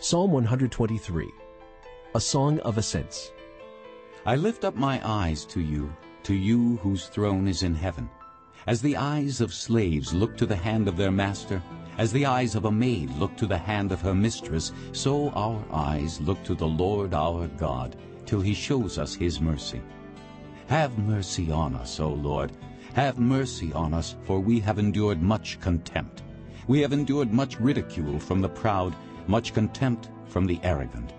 Psalm 123, a song of ascents. I lift up my eyes to you, to you whose throne is in heaven. As the eyes of slaves look to the hand of their master, as the eyes of a maid look to the hand of her mistress, so our eyes look to the Lord our God, till he shows us his mercy. Have mercy on us, O Lord. Have mercy on us, for we have endured much contempt. We have endured much ridicule from the proud, much contempt from the arrogant.